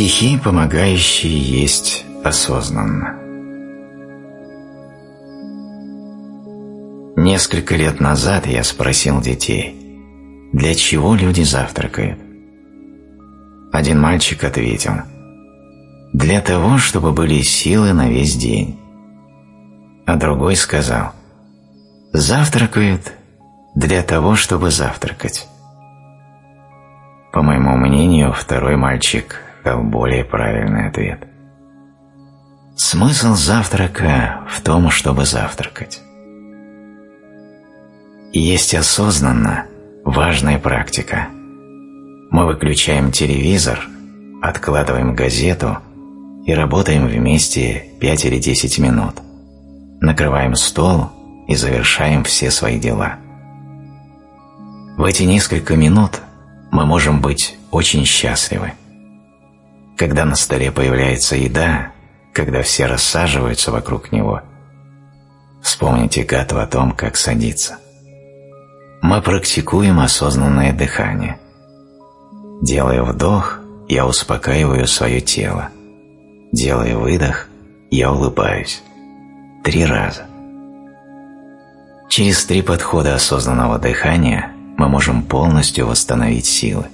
Стихи, помогающие есть осознанно. Несколько лет назад я спросил детей, для чего люди завтракают. Один мальчик ответил, для того, чтобы были силы на весь день. А другой сказал, завтракают для того, чтобы завтракать. По моему мнению, второй мальчик дал более правильный ответ. Смысл завтрака в том, чтобы завтракать. Есть осознанно важная практика. Мы выключаем телевизор, откладываем газету и работаем вместе 5 или 10 минут. Накрываем стол и завершаем все свои дела. В эти несколько минут мы можем быть очень счастливы. Когда на столе появляется еда, когда все рассаживаются вокруг него, вспомните гату о том, как садиться. Мы практикуем осознанное дыхание. Делая вдох, я успокаиваю свое тело. Делая выдох, я улыбаюсь. Три раза. Через три подхода осознанного дыхания мы можем полностью восстановить силы.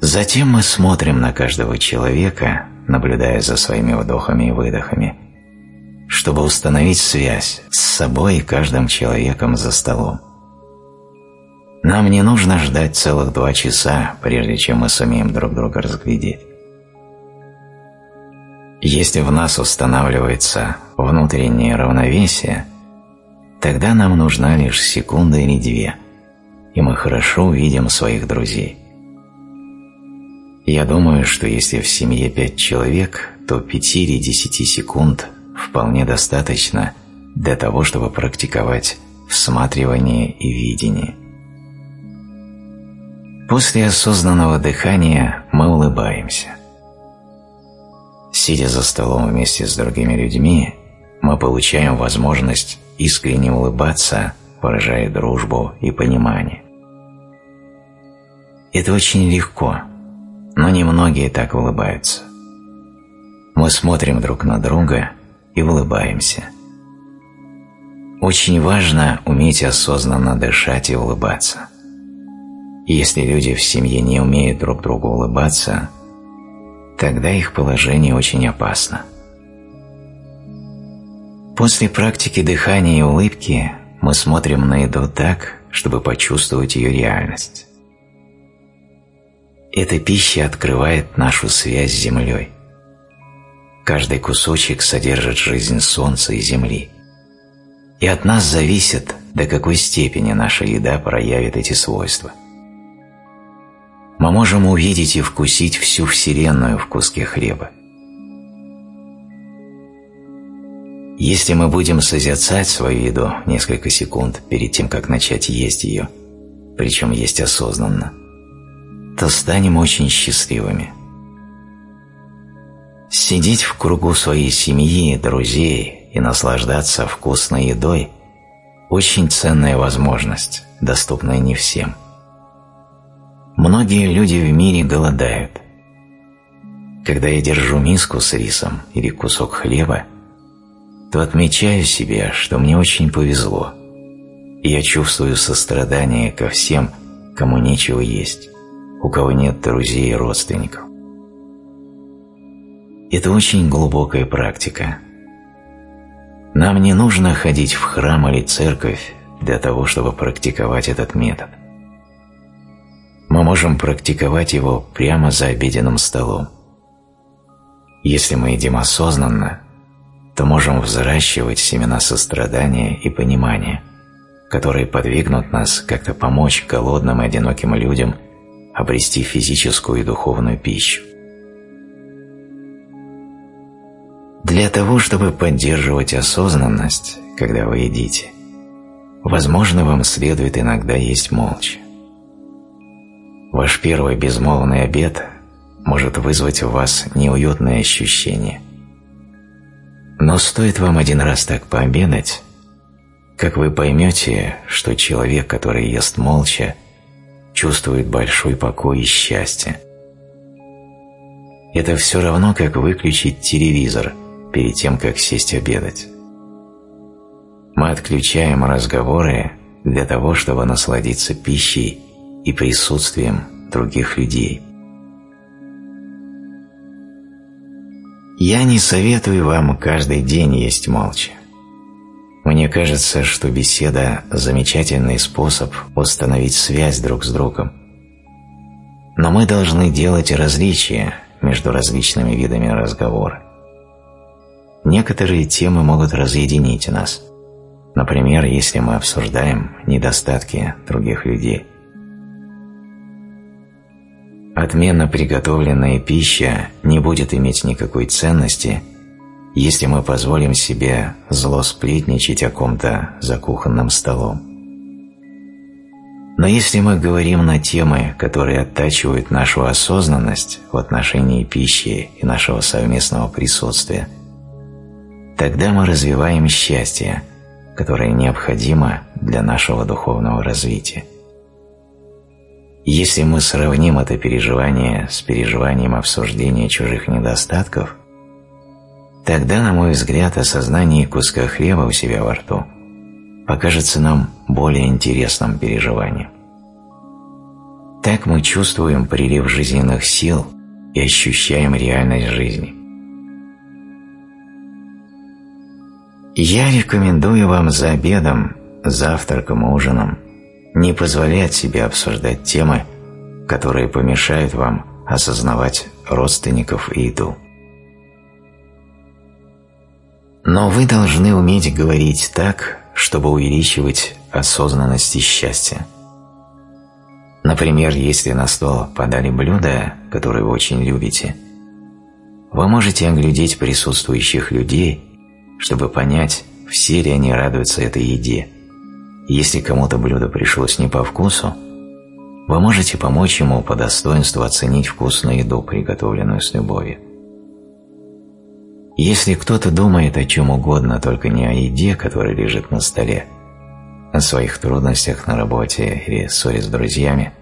Затем мы смотрим на каждого человека, наблюдая за своими вдохами и выдохами, чтобы установить связь с собой и каждым человеком за столом. Нам не нужно ждать целых два часа, прежде чем мы сумеем друг друга разглядеть. Если в нас устанавливается внутреннее равновесие, тогда нам нужна лишь секунда или две, и мы хорошо увидим своих друзей. Я думаю, что если в семье пять человек, то пяти или десяти секунд вполне достаточно для того, чтобы практиковать всматривание и видение. После осознанного дыхания мы улыбаемся. Сидя за столом вместе с другими людьми, мы получаем возможность искренне улыбаться, выражая дружбу и понимание. Это очень легко – но немногие так улыбаются. Мы смотрим друг на друга и улыбаемся. Очень важно уметь осознанно дышать и улыбаться. Если люди в семье не умеют друг другу улыбаться, тогда их положение очень опасно. После практики дыхания и улыбки мы смотрим на еду так, чтобы почувствовать ее реальность. Эта пища открывает нашу связь с Землей. Каждый кусочек содержит жизнь Солнца и Земли. И от нас зависит, до какой степени наша еда проявит эти свойства. Мы можем увидеть и вкусить всю Вселенную в куске хлеба. Если мы будем созерцать свою еду несколько секунд перед тем, как начать есть ее, причем есть осознанно, то станем очень счастливыми. Сидеть в кругу своей семьи, друзей и наслаждаться вкусной едой – очень ценная возможность, доступная не всем. Многие люди в мире голодают. Когда я держу миску с рисом или кусок хлеба, то отмечаю себе, что мне очень повезло, и я чувствую сострадание ко всем, кому нечего есть у кого нет друзей и родственников. Это очень глубокая практика. Нам не нужно ходить в храм или церковь для того, чтобы практиковать этот метод. Мы можем практиковать его прямо за обеденным столом. Если мы едим осознанно, то можем взращивать семена сострадания и понимания, которые подвигнут нас как-то помочь голодным и одиноким людям обрести физическую и духовную пищу. Для того, чтобы поддерживать осознанность, когда вы едите, возможно, вам следует иногда есть молча. Ваш первый безмолвный обед может вызвать у вас неуютное ощущение. Но стоит вам один раз так пообедать, как вы поймете, что человек, который ест молча, чувствует большой покой и счастье, Это все равно, как выключить телевизор перед тем, как сесть обедать. Мы отключаем разговоры для того, чтобы насладиться пищей и присутствием других людей. Я не советую вам каждый день есть молча. Мне кажется, что беседа – замечательный способ установить связь друг с другом. Но мы должны делать различия между различными видами разговора. Некоторые темы могут разъединить нас. Например, если мы обсуждаем недостатки других людей. Отменно приготовленная пища не будет иметь никакой ценности – если мы позволим себе зло сплетничать о ком-то за кухонным столом. Но если мы говорим на темы, которые оттачивают нашу осознанность в отношении пищи и нашего совместного присутствия, тогда мы развиваем счастье, которое необходимо для нашего духовного развития. Если мы сравним это переживание с переживанием обсуждения чужих недостатков – Тогда, на мой взгляд, осознание куска хлеба у себя во рту покажется нам более интересным переживанием. Так мы чувствуем прилив жизненных сил и ощущаем реальность жизни. Я рекомендую вам за обедом, завтраком, ужином не позволять себе обсуждать темы, которые помешают вам осознавать родственников и еду. Но вы должны уметь говорить так, чтобы увеличивать осознанность и счастье. Например, если на стол подали блюдо, которое вы очень любите, вы можете оглядеть присутствующих людей, чтобы понять, все ли они радуются этой еде. Если кому-то блюдо пришлось не по вкусу, вы можете помочь ему по достоинству оценить вкусную еду, приготовленную с любовью. Если кто-то думает о чем угодно, только не о еде, которая лежит на столе, о своих трудностях на работе или ссоре с друзьями,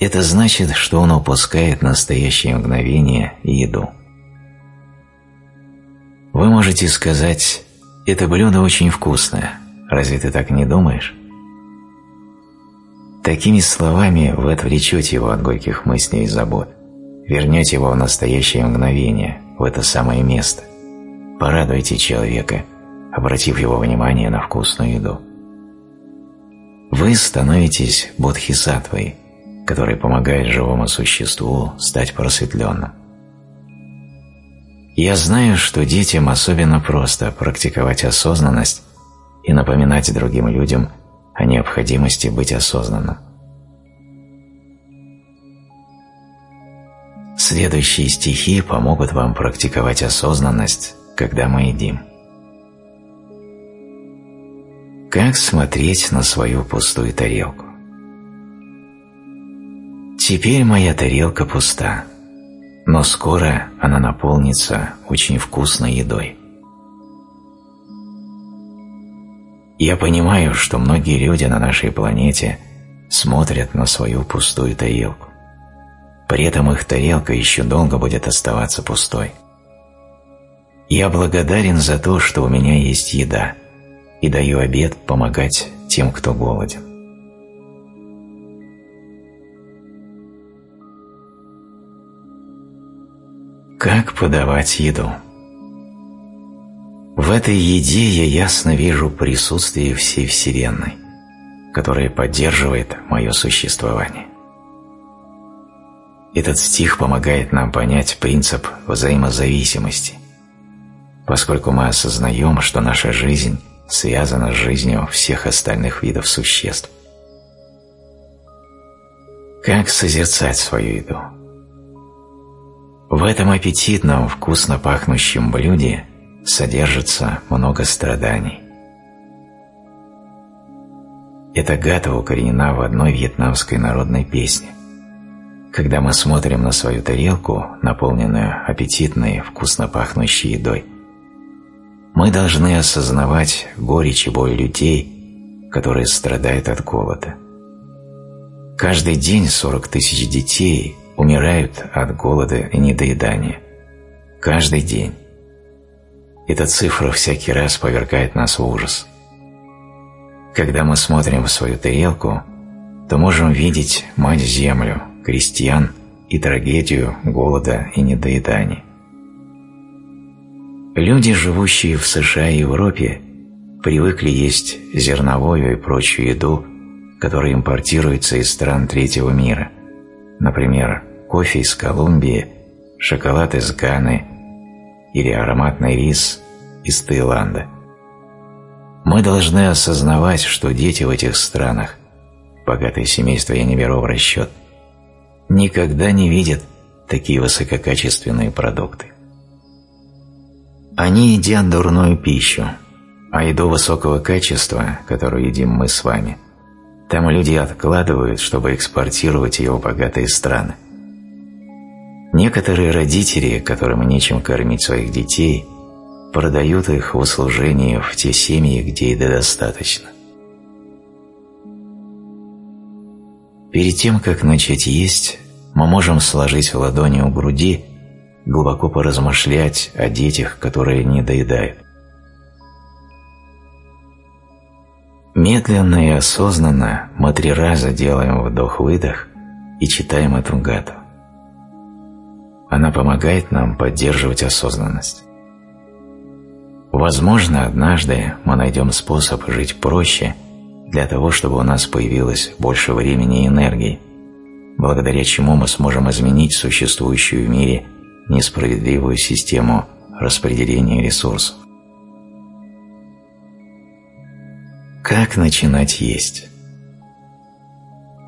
это значит, что он упускает настоящее мгновение и еду. Вы можете сказать «Это блюдо очень вкусное, разве ты так не думаешь?» Такими словами вы отвлечете его от горьких мыслей и забот, вернете его в настоящее мгновение, в это самое место. Порадуйте человека, обратив его внимание на вкусную еду. Вы становитесь бодхисаттвой, который помогает живому существу стать просветленным. Я знаю, что детям особенно просто практиковать осознанность и напоминать другим людям о необходимости быть осознанным. Следующие стихи помогут вам практиковать осознанность, когда мы едим. Как смотреть на свою пустую тарелку? Теперь моя тарелка пуста, но скоро она наполнится очень вкусной едой. Я понимаю, что многие люди на нашей планете смотрят на свою пустую тарелку. При этом их тарелка еще долго будет оставаться пустой. Я благодарен за то, что у меня есть еда, и даю обед помогать тем, кто голоден. Как подавать еду? В этой еде я ясно вижу присутствие всей Вселенной, которая поддерживает мое существование. Этот стих помогает нам понять принцип взаимозависимости, поскольку мы осознаем, что наша жизнь связана с жизнью всех остальных видов существ. Как созерцать свою еду? В этом аппетитном, вкусно пахнущем блюде содержится много страданий. Эта гата укоренена в одной вьетнамской народной песне – когда мы смотрим на свою тарелку, наполненную аппетитной, вкусно пахнущей едой, мы должны осознавать горечь и боль людей, которые страдают от голода. Каждый день 40 тысяч детей умирают от голода и недоедания. Каждый день. Эта цифра всякий раз повергает нас в ужас. Когда мы смотрим в свою тарелку, то можем видеть мать-землю, крестьян и трагедию голода и недоедания. Люди, живущие в США и Европе, привыкли есть зерновую и прочую еду, которая импортируется из стран третьего мира, например, кофе из Колумбии, шоколад из Ганы или ароматный рис из Таиланда. Мы должны осознавать, что дети в этих странах, богатые семейства я не беру в расчет, никогда не видят такие высококачественные продукты. Они едят дурную пищу, а еду высокого качества, которую едим мы с вами, там люди откладывают, чтобы экспортировать ее в богатые страны. Некоторые родители, которым нечем кормить своих детей, продают их в услужение в те семьи, где еды достаточно. Перед тем, как начать есть, мы можем сложить ладони у груди, глубоко поразмышлять о детях, которые не доедают. Медленно и осознанно мы три раза делаем вдох-выдох и читаем эту гату. Она помогает нам поддерживать осознанность. Возможно, однажды мы найдем способ жить проще для того, чтобы у нас появилось больше времени и энергии, благодаря чему мы сможем изменить существующую в мире несправедливую систему распределения ресурсов. Как начинать есть?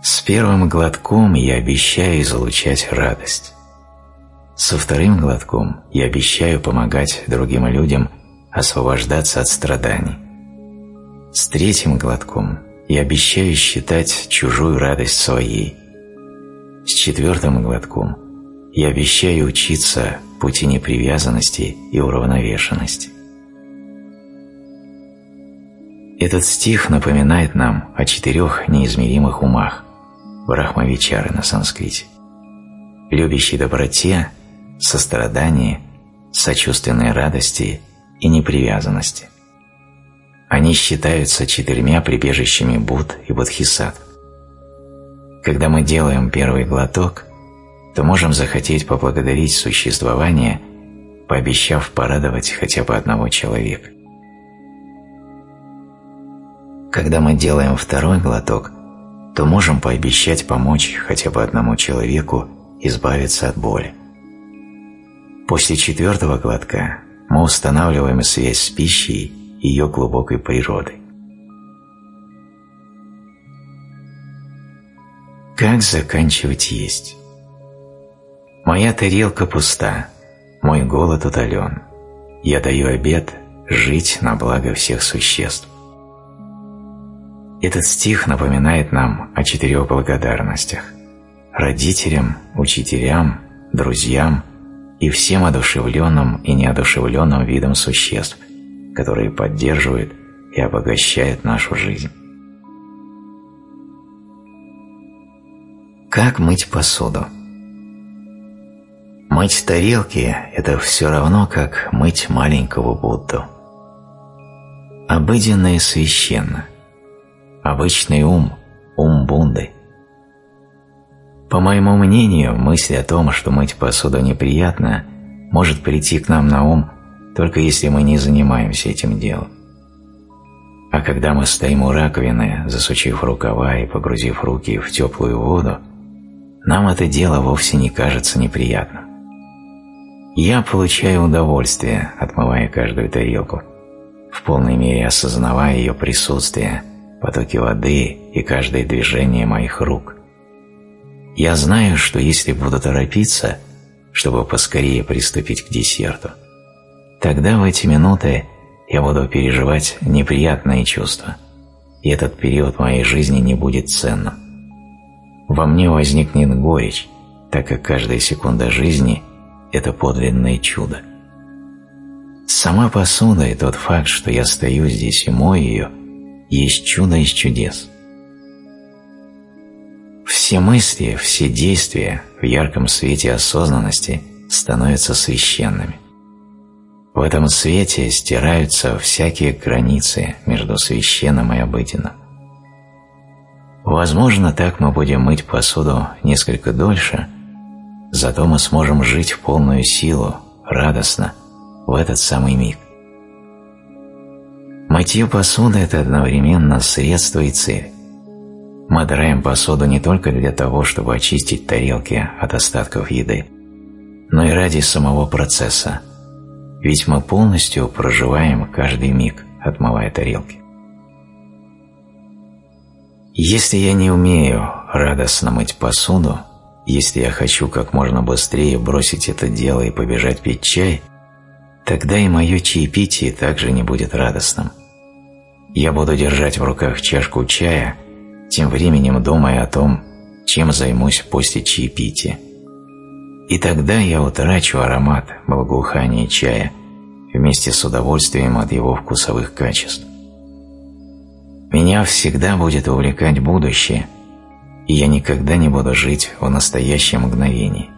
С первым глотком я обещаю излучать радость. Со вторым глотком я обещаю помогать другим людям освобождаться от страданий. С третьим глотком я обещаю считать чужую радость своей. С четвертым глотком я обещаю учиться пути непривязанности и уравновешенности. Этот стих напоминает нам о четырех неизмеримых умах Брахмавичары на санскрите. Любящей доброте, сострадании, сочувственной радости и непривязанности. Они считаются четырьмя прибежищами Будд и Бодхисаттв. Когда мы делаем первый глоток, то можем захотеть поблагодарить существование, пообещав порадовать хотя бы одного человека. Когда мы делаем второй глоток, то можем пообещать помочь хотя бы одному человеку избавиться от боли. После четвертого глотка мы устанавливаем связь с пищей и ее глубокой природой. Как заканчивать есть? Моя тарелка пуста, мой голод утолен. Я даю обет жить на благо всех существ. Этот стих напоминает нам о четырех благодарностях – родителям, учителям, друзьям и всем одушевленным и неодушевленным видам существ, которые поддерживают и обогащают нашу жизнь. Как мыть посуду? Мыть тарелки – это все равно, как мыть маленького Будду. Обыденно и священно. Обычный ум – ум Бунды. По моему мнению, мысль о том, что мыть посуду неприятно, может прийти к нам на ум только если мы не занимаемся этим делом. А когда мы стоим у раковины, засучив рукава и погрузив руки в теплую воду, нам это дело вовсе не кажется неприятным. Я получаю удовольствие, отмывая каждую тарелку, в полной мере осознавая ее присутствие, потоки воды и каждое движение моих рук. Я знаю, что если буду торопиться, чтобы поскорее приступить к десерту, тогда в эти минуты я буду переживать неприятные чувства, и этот период моей жизни не будет ценным. Во мне возникнет горечь, так как каждая секунда жизни – это подлинное чудо. Сама посуда и тот факт, что я стою здесь и мою ее, есть чудо из чудес. Все мысли, все действия в ярком свете осознанности становятся священными. В этом свете стираются всякие границы между священным и обыденным. Возможно, так мы будем мыть посуду несколько дольше, зато мы сможем жить в полную силу, радостно, в этот самый миг. Мытье посуды – это одновременно средство и цель. Мы драем посуду не только для того, чтобы очистить тарелки от остатков еды, но и ради самого процесса – ведь мы полностью проживаем каждый миг, отмывая тарелки. Если я не умею радостно мыть посуду, если я хочу как можно быстрее бросить это дело и побежать пить чай, тогда и мое чаепитие также не будет радостным. Я буду держать в руках чашку чая, тем временем думая о том, чем займусь после чаепития. И тогда я утрачу аромат благоухания чая вместе с удовольствием от его вкусовых качеств. Меня всегда будет увлекать будущее, и я никогда не буду жить в настоящем мгновении.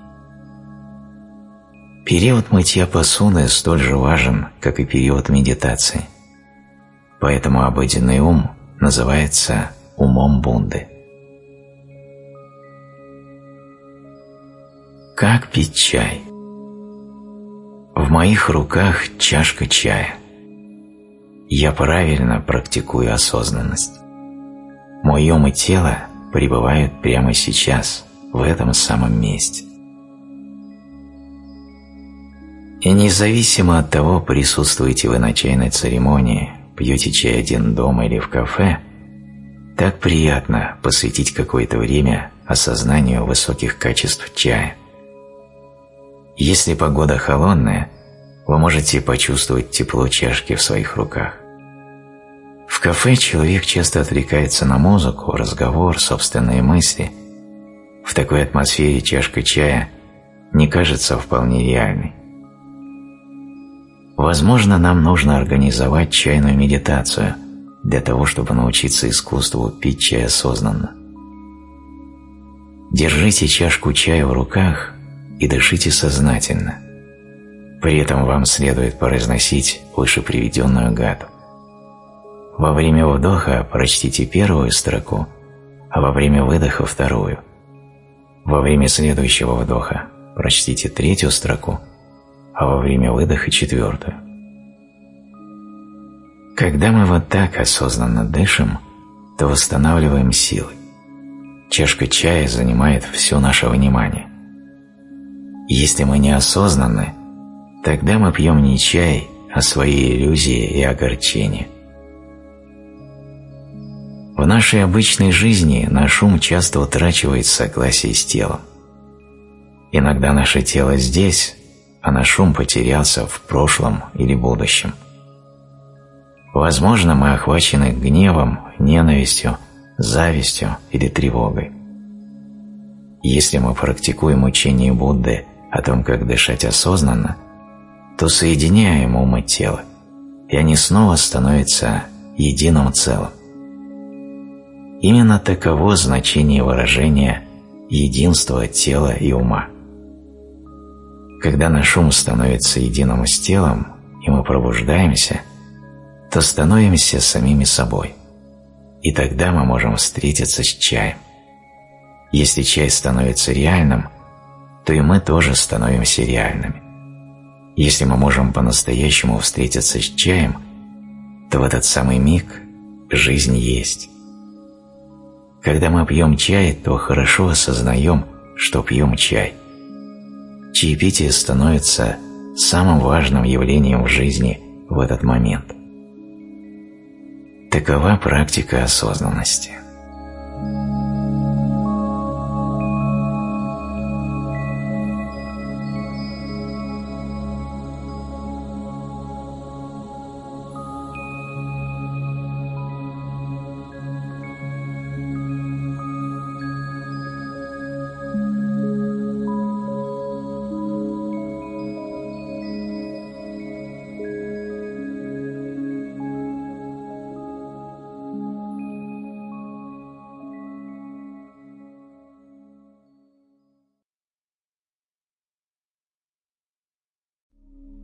Период мытья посуды столь же важен, как и период медитации. Поэтому обыденный ум называется умом Бунды. Как пить чай? В моих руках чашка чая. Я правильно практикую осознанность. Мой ум и тело пребывают прямо сейчас, в этом самом месте. И независимо от того, присутствуете вы на чайной церемонии, пьете чай один дома или в кафе, так приятно посвятить какое-то время осознанию высоких качеств чая – если погода холодная, вы можете почувствовать тепло чашки в своих руках. В кафе человек часто отвлекается на музыку, разговор, собственные мысли. В такой атмосфере чашка чая не кажется вполне реальной. Возможно, нам нужно организовать чайную медитацию для того, чтобы научиться искусству пить чай осознанно. Держите чашку чая в руках и дышите сознательно. При этом вам следует произносить выше приведенную гаду. Во время вдоха прочтите первую строку, а во время выдоха вторую. Во время следующего вдоха прочтите третью строку, а во время выдоха четвертую. Когда мы вот так осознанно дышим, то восстанавливаем силы. Чашка чая занимает все наше внимание. Если мы неосознанны, тогда мы пьем не чай, а свои иллюзии и огорчения. В нашей обычной жизни наш ум часто утрачивает согласие с телом. Иногда наше тело здесь, а наш ум потерялся в прошлом или будущем. Возможно, мы охвачены гневом, ненавистью, завистью или тревогой. Если мы практикуем учение Будды – о том, как дышать осознанно, то соединяем ум и тело, и они снова становятся единым целым. Именно таково значение выражения единства тела и ума. Когда наш ум становится единым с телом, и мы пробуждаемся, то становимся самими собой, и тогда мы можем встретиться с чаем. Если чай становится реальным – то и мы тоже становимся реальными. Если мы можем по-настоящему встретиться с чаем, то в этот самый миг жизнь есть. Когда мы пьем чай, то хорошо осознаем, что пьем чай. Чаепитие становится самым важным явлением в жизни в этот момент. Такова практика осознанности.